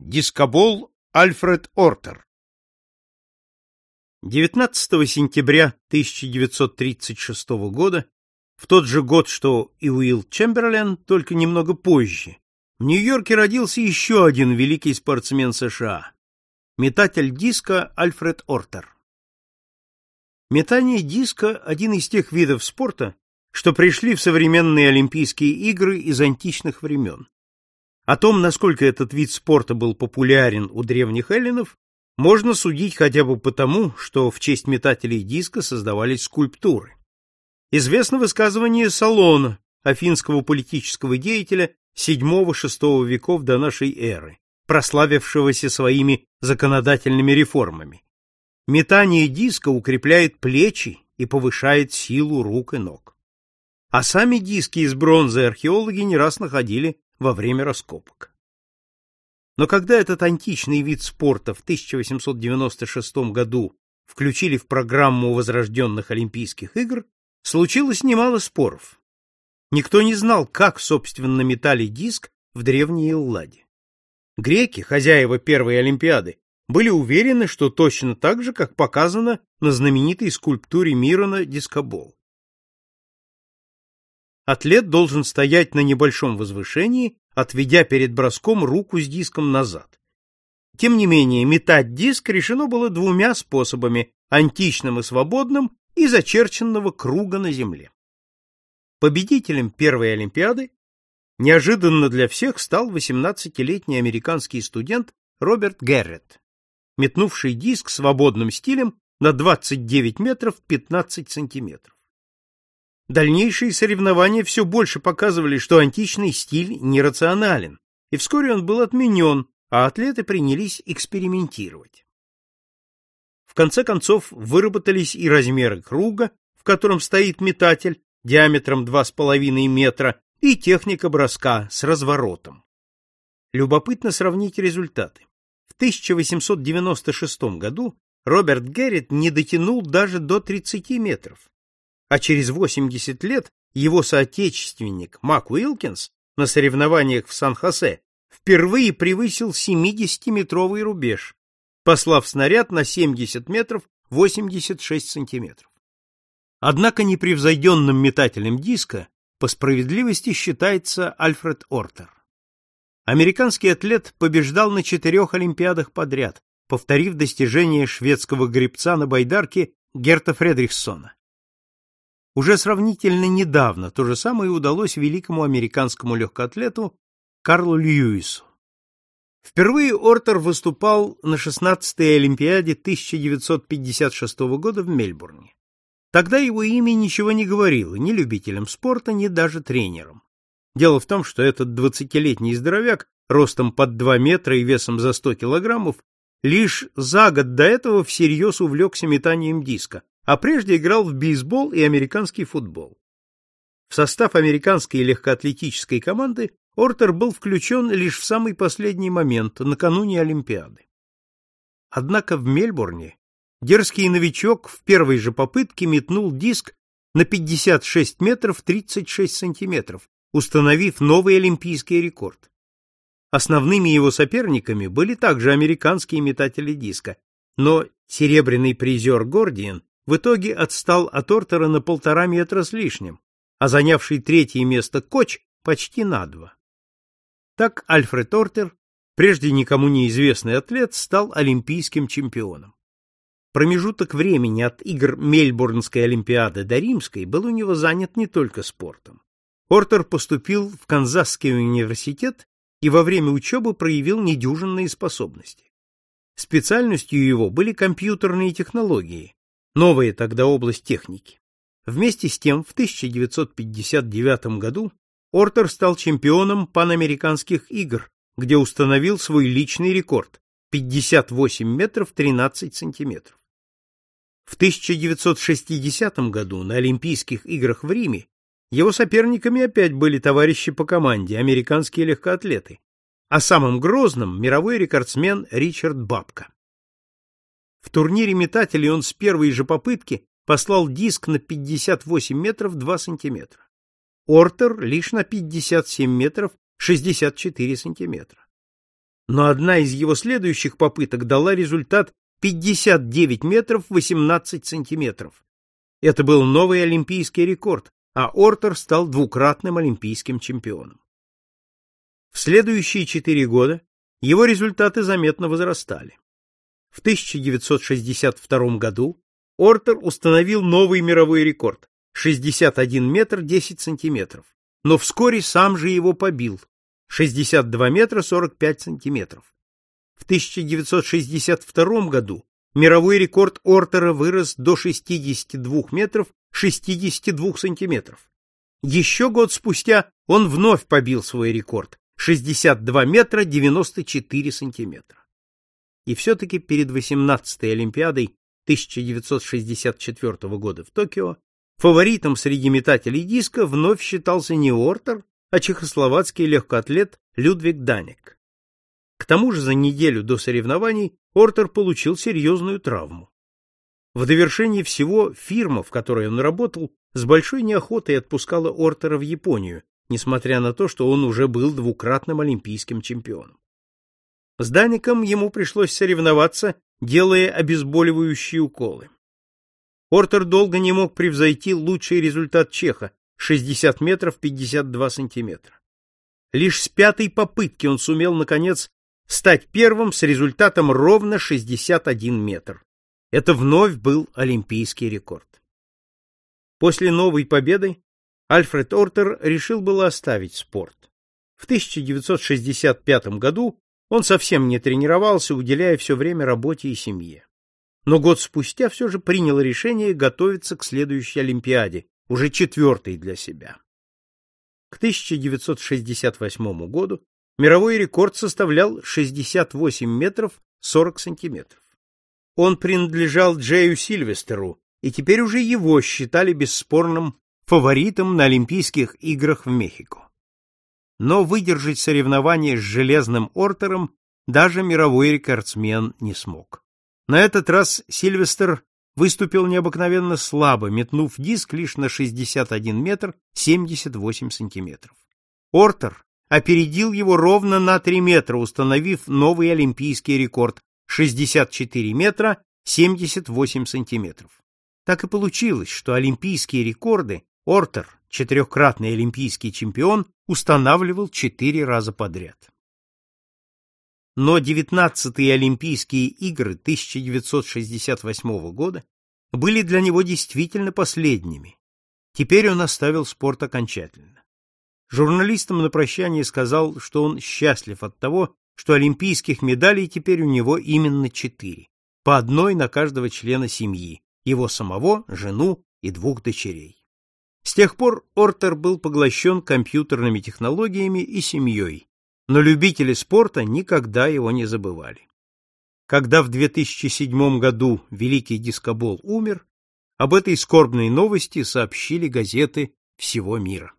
Дискобол Альфред Ортер 19 сентября 1936 года, в тот же год, что и Уилл Чемберлен, только немного позже, в Нью-Йорке родился еще один великий спортсмен США – метатель диска Альфред Ортер. Метание диска – один из тех видов спорта, что пришли в современные Олимпийские игры из античных времен. О том, насколько этот вид спорта был популярен у древних эллинов, можно судить хотя бы потому, что в честь метателей диска создавались скульптуры. Известно высказывание Салона, афинского политического деятеля VII-VI веков до нашей эры, прославившегося своими законодательными реформами. Метание диска укрепляет плечи и повышает силу рук и ног. А сами диски из бронзы археологи не раз находили во время раскопок. Но когда этот античный вид спорта в 1896 году включили в программу возрожденных Олимпийских игр, случилось немало споров. Никто не знал, как, собственно, метали диск в древней Элладе. Греки, хозяева первой Олимпиады, были уверены, что точно так же, как показано на знаменитой скульптуре Мирона дискобол. Атлет должен стоять на небольшом возвышении, отведя перед броском руку с диском назад. Тем не менее, метать диск решено было двумя способами – античным и свободным, и зачерченного круга на земле. Победителем первой Олимпиады неожиданно для всех стал 18-летний американский студент Роберт Геррет, метнувший диск свободным стилем на 29 метров 15 сантиметров. Дальнейшие соревнования все больше показывали, что античный стиль нерационален, и вскоре он был отменен, а атлеты принялись экспериментировать. В конце концов выработались и размеры круга, в котором стоит метатель диаметром 2,5 метра, и техника броска с разворотом. Любопытно сравнить результаты. В 1896 году Роберт Геррит не дотянул даже до 30 метров, а через 80 лет его соотечественник Мак Уилкинс на соревнованиях в Сан-Хосе впервые превысил 70-метровый рубеж, послав снаряд на 70 метров 86 сантиметров. Однако непревзойденным метателем диска по справедливости считается Альфред Ортер. Американский атлет побеждал на четырех олимпиадах подряд, повторив достижения шведского гребца на байдарке Герта Фредрихсона. Уже сравнительно недавно то же самое удалось великому американскому легкоатлету Карлу Льюису. Впервые Ортер выступал на 16-й Олимпиаде 1956 года в Мельбурне. Тогда его имя ничего не говорило ни любителям спорта, ни даже тренерам. Дело в том, что этот двадцатилетний здоровяк, ростом под 2 метра и весом за 100 килограммов, лишь за год до этого всерьез увлекся метанием диска, а прежде играл в бейсбол и американский футбол. В состав американской легкоатлетической команды Ортер был включен лишь в самый последний момент, накануне Олимпиады. Однако в Мельбурне дерзкий новичок в первой же попытке метнул диск на 56 метров 36 сантиметров, установив новый олимпийский рекорд. Основными его соперниками были также американские метатели диска, но серебряный призер Гордиен в итоге отстал от Ортера на полтора метра с лишним, а занявший третье место Коч почти на два. Так Альфред Ортер, прежде никому неизвестный атлет, стал олимпийским чемпионом. Промежуток времени от игр Мельбурнской олимпиады до Римской был у него занят не только спортом. Ортер поступил в Канзасский университет и во время учебы проявил недюжинные способности. Специальностью его были компьютерные технологии, новая тогда область техники. Вместе с тем, в 1959 году Ортер стал чемпионом панамериканских игр, где установил свой личный рекорд 58 метров 13 сантиметров. В 1960 году на Олимпийских играх в Риме его соперниками опять были товарищи по команде, американские легкоатлеты, а самым грозным мировой рекордсмен Ричард Бабка. В турнире метателей он с первой же попытки послал диск на 58 метров 2 сантиметра. Ортер лишь на 57 метров 64 сантиметра. но одна из его следующих попыток дала результат 59 метров 18 сантиметров. Это был новый олимпийский рекорд, а Ортер стал двукратным олимпийским чемпионом. В следующие четыре года его результаты заметно возрастали. В 1962 году Ортер установил новый мировой рекорд 61 метр 10 сантиметров, но вскоре сам же его побил 62 метра 45 сантиметров. В 1962 году мировой рекорд Ортера вырос до 62 метров 62 сантиметров. Еще год спустя он вновь побил свой рекорд 62 метра 94 сантиметра. И все-таки перед 18-й Олимпиадой 1964 года в Токио фаворитом среди метателей диска вновь считался не Ортер, а чехословацкий легкоатлет Людвиг Данек. К тому же за неделю до соревнований Ортер получил серьезную травму. В довершении всего фирма, в которой он работал, с большой неохотой отпускала Ортера в Японию, несмотря на то, что он уже был двукратным олимпийским чемпионом. С Даником ему пришлось соревноваться, делая обезболивающие уколы. Ортер долго не мог превзойти лучший результат чеха 60 метров 52 сантиметра. Лишь с пятой попытки он сумел, наконец, стать первым с результатом ровно 61 метр. Это вновь был олимпийский рекорд. После новой победы Альфред Ортер решил было оставить спорт. В 1965 году он совсем не тренировался, уделяя все время работе и семье. Но год спустя все же принял решение готовиться к следующей Олимпиаде, уже четвертой для себя. К 1968 году мировой рекорд составлял 68 метров 40 сантиметров. Он принадлежал Джею Сильвестеру, и теперь уже его считали бесспорным фаворитом на Олимпийских играх в Мехико. Но выдержать соревнование с железным ортером даже мировой рекордсмен не смог. На этот раз Сильвестр выступил необыкновенно слабо, метнув диск лишь на 61 метр 78 сантиметров. Ортер опередил его ровно на 3 метра, установив новый олимпийский рекорд 64 метра 78 сантиметров. Так и получилось, что олимпийские рекорды Ортер, четырехкратный олимпийский чемпион, устанавливал четыре раза подряд. Но 19-е Олимпийские игры 1968 года были для него действительно последними. Теперь он оставил спорт окончательно. Журналистам на прощание сказал, что он счастлив от того, что олимпийских медалей теперь у него именно четыре, по одной на каждого члена семьи, его самого, жену и двух дочерей. С тех пор Ортер был поглощен компьютерными технологиями и семьей, но любители спорта никогда его не забывали. Когда в 2007 году великий дискобол умер, об этой скорбной новости сообщили газеты всего мира.